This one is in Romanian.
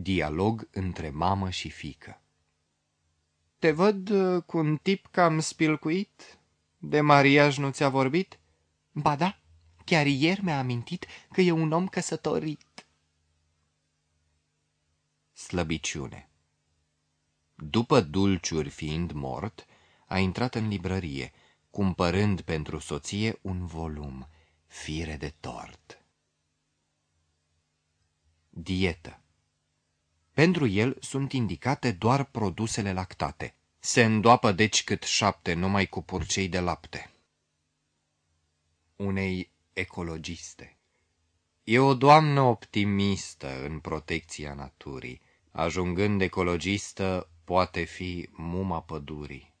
Dialog între mamă și fică Te văd uh, cu un tip cam spilcuit? De mariaj nu ți-a vorbit? Ba da, chiar ieri mi-a amintit că e un om căsătorit. Slăbiciune După dulciuri fiind mort, a intrat în librărie, cumpărând pentru soție un volum, Fire de tort. Dietă Pentru el sunt indicate doar produsele lactate. Se îndoapă deci cât șapte numai cu purcei de lapte. Unei ecologiste E o doamnă optimistă în protecția naturii. Ajungând ecologistă, poate fi muma pădurii.